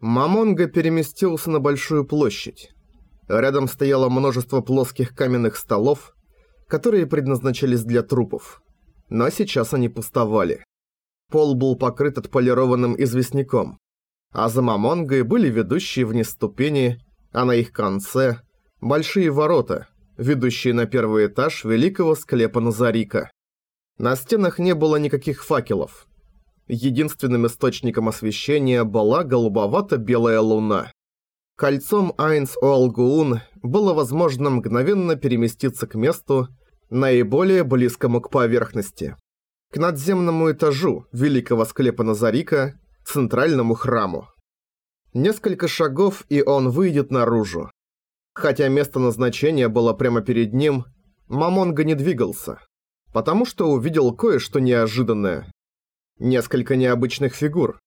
Мамонга переместился на большую площадь. Рядом стояло множество плоских каменных столов, которые предназначались для трупов. Но сейчас они пустовали. Пол был покрыт отполированным известняком. А за Мамонгой были ведущие вниз ступени, а на их конце – большие ворота, ведущие на первый этаж великого склепа Назарика. На стенах не было никаких факелов. Единственным источником освещения была голубовато-белая луна. Кольцом Айнс Оалгуун было возможно мгновенно переместиться к месту, наиболее близкому к поверхности. К надземному этажу великого склепа Назарика, центральному храму. Несколько шагов, и он выйдет наружу. Хотя место назначения было прямо перед ним, Мамонга не двигался, потому что увидел кое-что неожиданное. Несколько необычных фигур.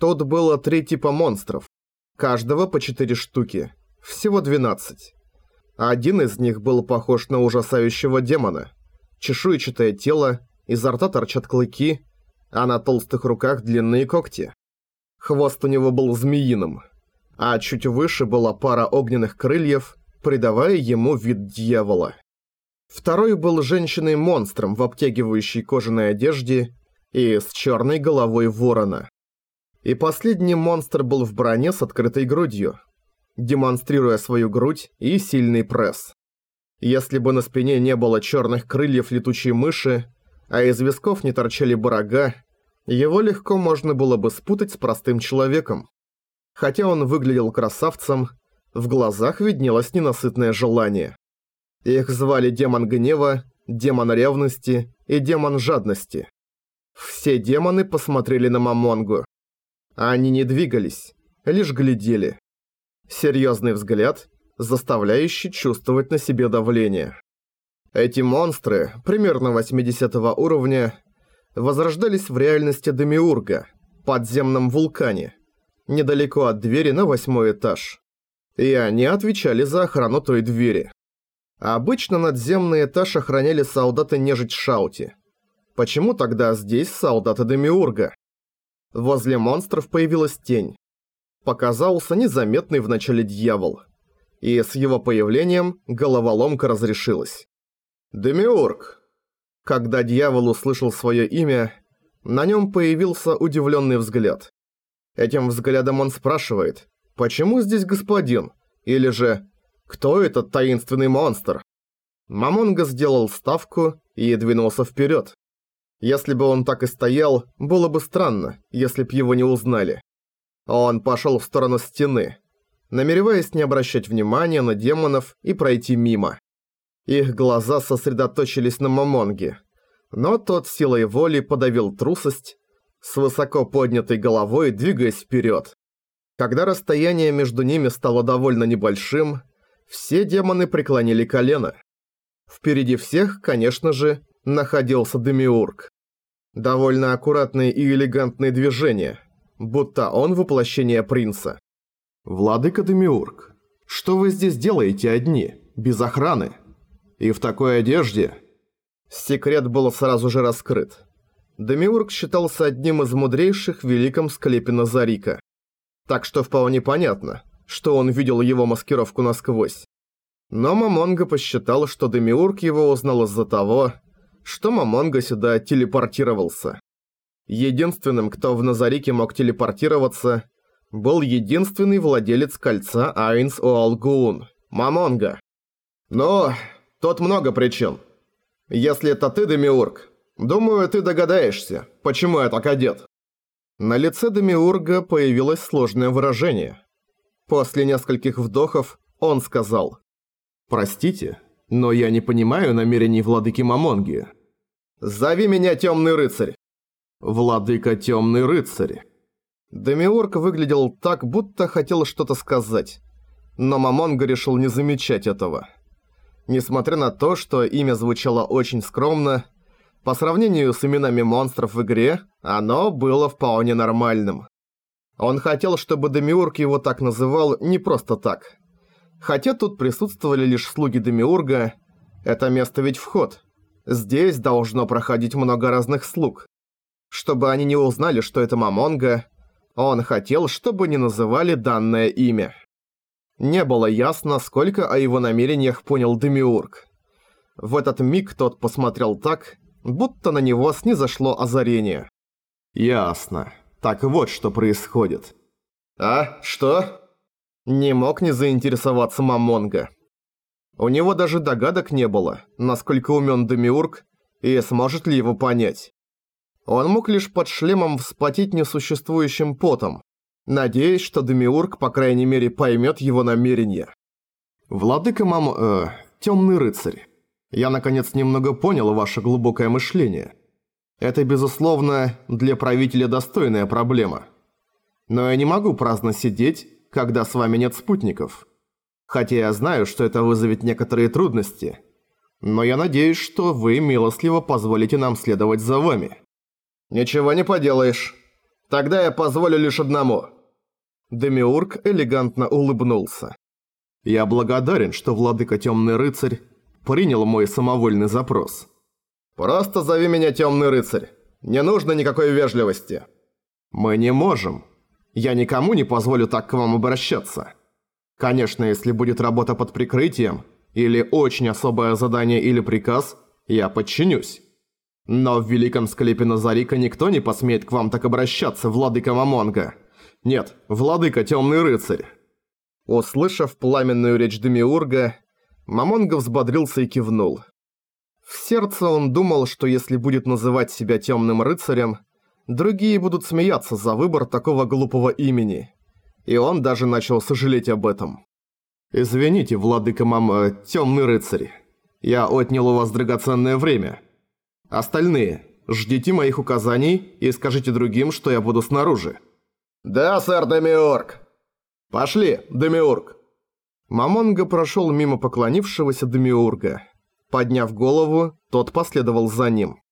Тут было три типа монстров, каждого по четыре штуки, всего 12. Один из них был похож на ужасающего демона. Чешуйчатое тело, изо рта торчат клыки, а на толстых руках длинные когти. Хвост у него был змеиным – а чуть выше была пара огненных крыльев, придавая ему вид дьявола. Второй был женщиной-монстром в обтягивающей кожаной одежде и с черной головой ворона. И последний монстр был в броне с открытой грудью, демонстрируя свою грудь и сильный пресс. Если бы на спине не было черных крыльев летучей мыши, а из висков не торчали барага, его легко можно было бы спутать с простым человеком. Хотя он выглядел красавцем, в глазах виднелось ненасытное желание. Их звали демон гнева, демон ревности и демон жадности. Все демоны посмотрели на Мамонгу. Они не двигались, лишь глядели. Серьезный взгляд, заставляющий чувствовать на себе давление. Эти монстры, примерно 80 уровня, возрождались в реальности Демиурга, подземном вулкане – недалеко от двери на восьмой этаж. И они отвечали за охрану той двери. Обычно надземный этаж охраняли солдаты нежить Шаути. Почему тогда здесь солдаты Демиурга? Возле монстров появилась тень. Показался незаметный вначале дьявол. И с его появлением головоломка разрешилась. «Демиург!» Когда дьявол услышал свое имя, на нем появился удивленный взгляд. Этим взглядом он спрашивает, почему здесь господин? Или же, кто этот таинственный монстр? Мамонга сделал ставку и двинулся вперед. Если бы он так и стоял, было бы странно, если б его не узнали. Он пошел в сторону стены, намереваясь не обращать внимания на демонов и пройти мимо. Их глаза сосредоточились на Мамонге, но тот силой воли подавил трусость с высоко поднятой головой двигаясь вперед. Когда расстояние между ними стало довольно небольшим, все демоны преклонили колено. Впереди всех, конечно же, находился Демиург. Довольно аккуратные и элегантные движения, будто он воплощение принца. «Владыка Демиург, что вы здесь делаете одни, без охраны? И в такой одежде?» Секрет был сразу же раскрыт. Демиург считался одним из мудрейших в великом склепе Назарика. Так что вполне понятно, что он видел его маскировку насквозь. Но Мамонга посчитал, что Демиург его узнал из-за того, что Мамонга сюда телепортировался. Единственным, кто в Назарике мог телепортироваться, был единственный владелец кольца Айнс Оалгуун – Мамонга. Но тут много причин. Если это ты, Демиург, Думаю, ты догадаешься, почему я так одет». На лице Демиурга появилось сложное выражение. После нескольких вдохов он сказал «Простите, но я не понимаю намерений владыки Мамонги». «Зови меня Темный Рыцарь». «Владыка Темный Рыцарь». Демиург выглядел так, будто хотел что-то сказать. Но Мамонга решил не замечать этого. Несмотря на то, что имя звучало очень скромно, по сравнению с именами монстров в игре, оно было вполне нормальным. Он хотел, чтобы Демиург его так называл не просто так. Хотя тут присутствовали лишь слуги Демиурга, это место ведь вход. Здесь должно проходить много разных слуг. Чтобы они не узнали, что это Мамонга, Он хотел, чтобы не называли данное имя. Не было ясно, сколько о его намерениях понял Демиург. В этот миг тот посмотрел так, будто на него снизошло озарение. «Ясно. Так вот, что происходит». «А? Что?» Не мог не заинтересоваться Мамонга. У него даже догадок не было, насколько умен Демиург и сможет ли его понять. Он мог лишь под шлемом вспотеть несуществующим потом, надеясь, что Демиург, по крайней мере, поймет его намерения. «Владыка Мам... Э, Тёмный рыцарь, я наконец немного понял ваше глубокое мышление. Это, безусловно, для правителя достойная проблема. Но я не могу праздно сидеть, когда с вами нет спутников. Хотя я знаю, что это вызовет некоторые трудности. Но я надеюсь, что вы милостливо позволите нам следовать за вами. Ничего не поделаешь. Тогда я позволю лишь одному. Демиург элегантно улыбнулся. Я благодарен, что владыка Темный Рыцарь принял мой самовольный запрос. Просто зови меня Темный Рыцарь. Не нужно никакой вежливости. Мы не можем. Я никому не позволю так к вам обращаться. Конечно, если будет работа под прикрытием, или очень особое задание или приказ, я подчинюсь. Но в Великом Склепе Назарика никто не посмеет к вам так обращаться, владыка Мамонга. Нет, владыка Темный Рыцарь. Услышав пламенную речь Демиурга, Мамонга взбодрился и кивнул. В сердце он думал, что если будет называть себя Темным Рыцарем, Другие будут смеяться за выбор такого глупого имени. И он даже начал сожалеть об этом. «Извините, владыка мам... Э, Тёмный рыцарь. Я отнял у вас драгоценное время. Остальные, ждите моих указаний и скажите другим, что я буду снаружи». «Да, сэр Демиург!» «Пошли, Демиург!» Мамонга прошел мимо поклонившегося Демиурга. Подняв голову, тот последовал за ним.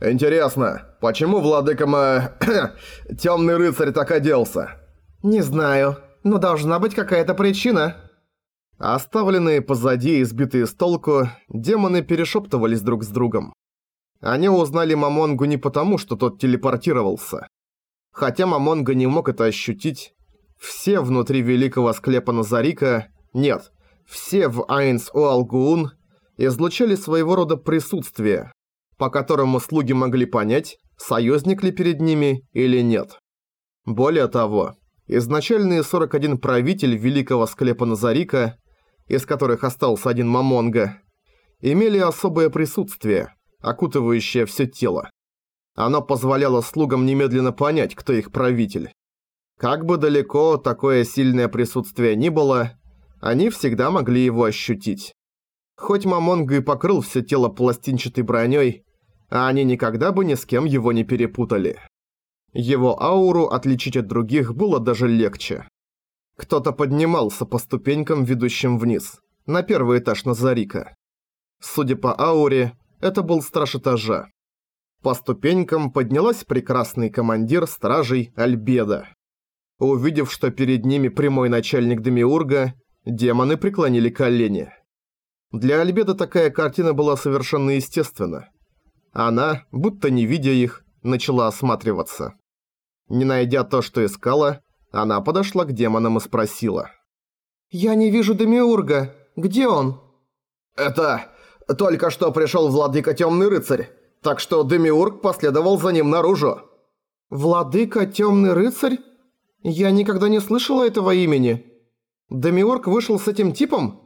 «Интересно, почему владыка Ма... Тёмный рыцарь так оделся?» «Не знаю, но должна быть какая-то причина». Оставленные позади и сбитые с толку, демоны перешептывались друг с другом. Они узнали Мамонгу не потому, что тот телепортировался. Хотя Мамонга не мог это ощутить, все внутри великого склепа Назарика, нет, все в Айнс Уалгуун излучали своего рода присутствие, по которому слуги могли понять, союзник ли перед ними или нет. Более того, изначальные 41 правитель великого склепа Назарика, из которых остался один Мамонга, имели особое присутствие, окутывающее все тело. Оно позволяло слугам немедленно понять, кто их правитель. Как бы далеко такое сильное присутствие ни было, они всегда могли его ощутить. Хоть Мамонга и покрыл все тело пластинчатой броней, а они никогда бы ни с кем его не перепутали. Его ауру отличить от других было даже легче. Кто-то поднимался по ступенькам, ведущим вниз, на первый этаж Назарика. Судя по ауре, это был страж этажа. По ступенькам поднялась прекрасный командир стражей Альбеда. Увидев, что перед ними прямой начальник Демиурга, демоны преклонили колени. Для Альбеда такая картина была совершенно естественна. Она, будто не видя их, начала осматриваться. Не найдя то, что искала, она подошла к демонам и спросила. «Я не вижу Демиурга. Где он?» «Это... только что пришел владыка Темный Рыцарь, так что Демиург последовал за ним наружу». «Владыка Темный Рыцарь? Я никогда не слышала этого имени. Демиург вышел с этим типом?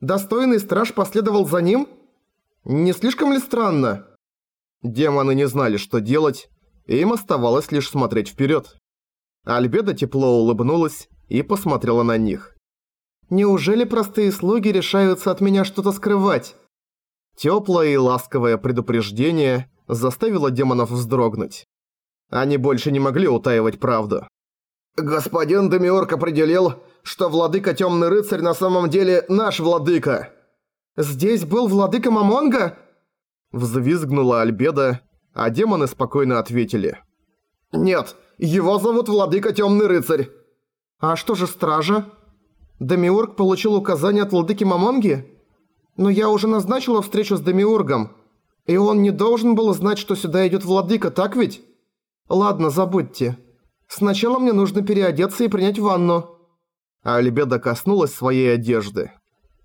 Достойный страж последовал за ним? Не слишком ли странно?» Демоны не знали, что делать, и им оставалось лишь смотреть вперед. Альбеда тепло улыбнулась и посмотрела на них. «Неужели простые слуги решаются от меня что-то скрывать?» Теплое и ласковое предупреждение заставило демонов вздрогнуть. Они больше не могли утаивать правду. «Господин Демиорг определил, что владыка Темный Рыцарь на самом деле наш владыка!» «Здесь был владыка Мамонга?» Взвизгнула Альбеда, а демоны спокойно ответили. «Нет, его зовут Владыка Темный Рыцарь». «А что же стража? Демиург получил указание от Владыки Мамонги? Но я уже назначила встречу с Демиургом, и он не должен был знать, что сюда идет Владыка, так ведь? Ладно, забудьте. Сначала мне нужно переодеться и принять ванну». Альбеда коснулась своей одежды.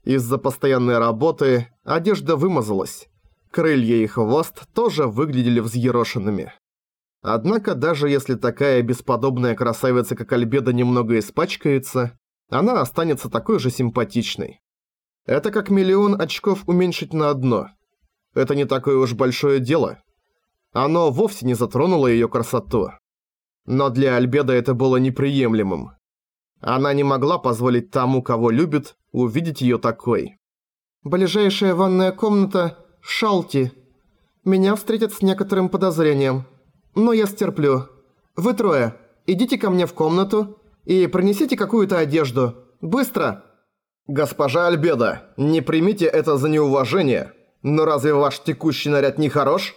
Из-за постоянной работы одежда вымазалась. Крылья и хвост тоже выглядели взъерошенными. Однако даже если такая бесподобная красавица, как Альбеда, немного испачкается, она останется такой же симпатичной. Это как миллион очков уменьшить на одно. Это не такое уж большое дело. Оно вовсе не затронуло её красоту. Но для Альбеда это было неприемлемым. Она не могла позволить тому, кого любит, увидеть её такой. «Ближайшая ванная комната – Шалти. Меня встретят с некоторым подозрением. Но я стерплю. Вы трое, идите ко мне в комнату и принесите какую-то одежду. Быстро!» «Госпожа Альбеда, не примите это за неуважение, но разве ваш текущий наряд не хорош?»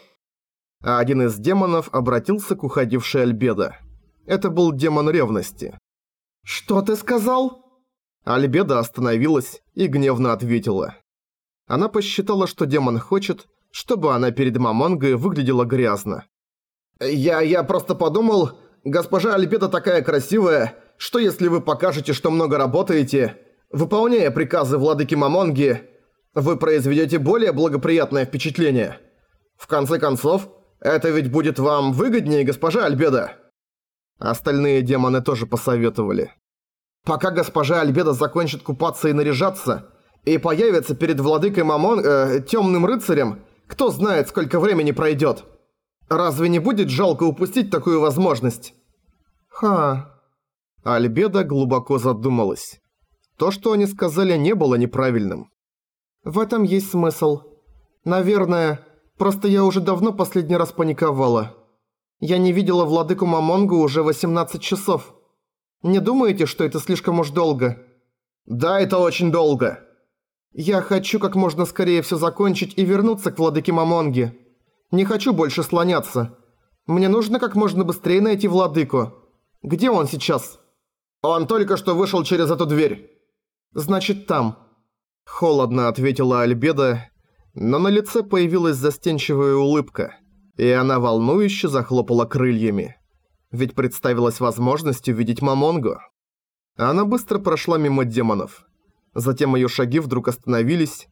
А один из демонов обратился к уходившей Альбеда. Это был демон ревности. «Что ты сказал?» Альбеда остановилась и гневно ответила. Она посчитала, что демон хочет, чтобы она перед Мамонгой выглядела грязно. «Я... я просто подумал, госпожа Альбеда такая красивая, что если вы покажете, что много работаете, выполняя приказы владыки Мамонги, вы произведете более благоприятное впечатление. В конце концов, это ведь будет вам выгоднее, госпожа Альбеда». Остальные демоны тоже посоветовали. Пока госпожа Альбеда закончит купаться и наряжаться, и появится перед владыкой Мамон... Э, темным рыцарем, кто знает, сколько времени пройдет. Разве не будет жалко упустить такую возможность? Ха. Альбеда глубоко задумалась. То, что они сказали, не было неправильным. В этом есть смысл. Наверное, просто я уже давно последний раз паниковала. Я не видела владыку Мамонгу уже 18 часов. Не думаете, что это слишком уж долго? Да, это очень долго. Я хочу как можно скорее все закончить и вернуться к владыке Мамонге. Не хочу больше слоняться. Мне нужно как можно быстрее найти владыку. Где он сейчас? Он только что вышел через эту дверь. Значит, там. Холодно ответила Альбеда, но на лице появилась застенчивая улыбка, и она волнующе захлопала крыльями. Ведь представилась возможность увидеть Мамонгу. Она быстро прошла мимо демонов. Затем ее шаги вдруг остановились,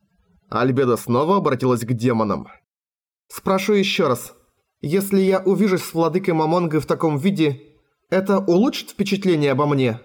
а Альбеда снова обратилась к демонам. Спрошу еще раз. Если я увижусь с владыкой Мамонгой в таком виде, это улучшит впечатление обо мне?»